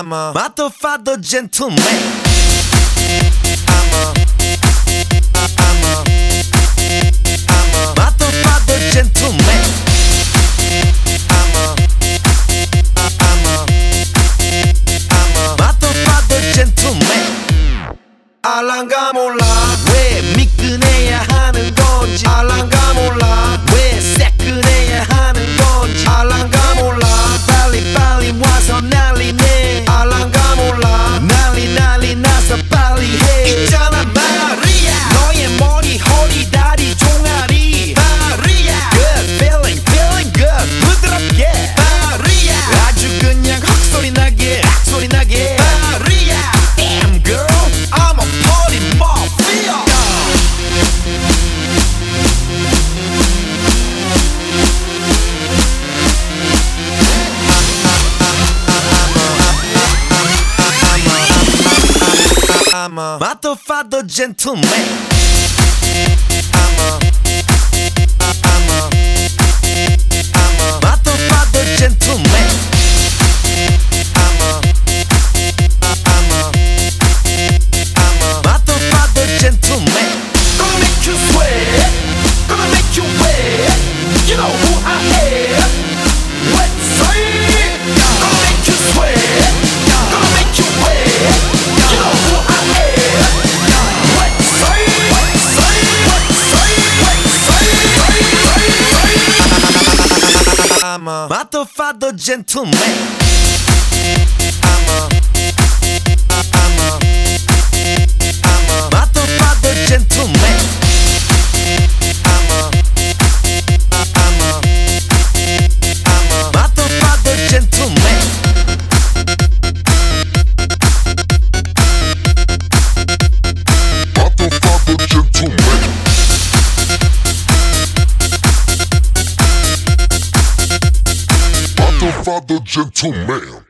I'm a motherfucker gentleman. I'm a, I'm a I'm a matofado gentleman. I'm a I'm a motherfucker gentleman. I'm a The gentleman.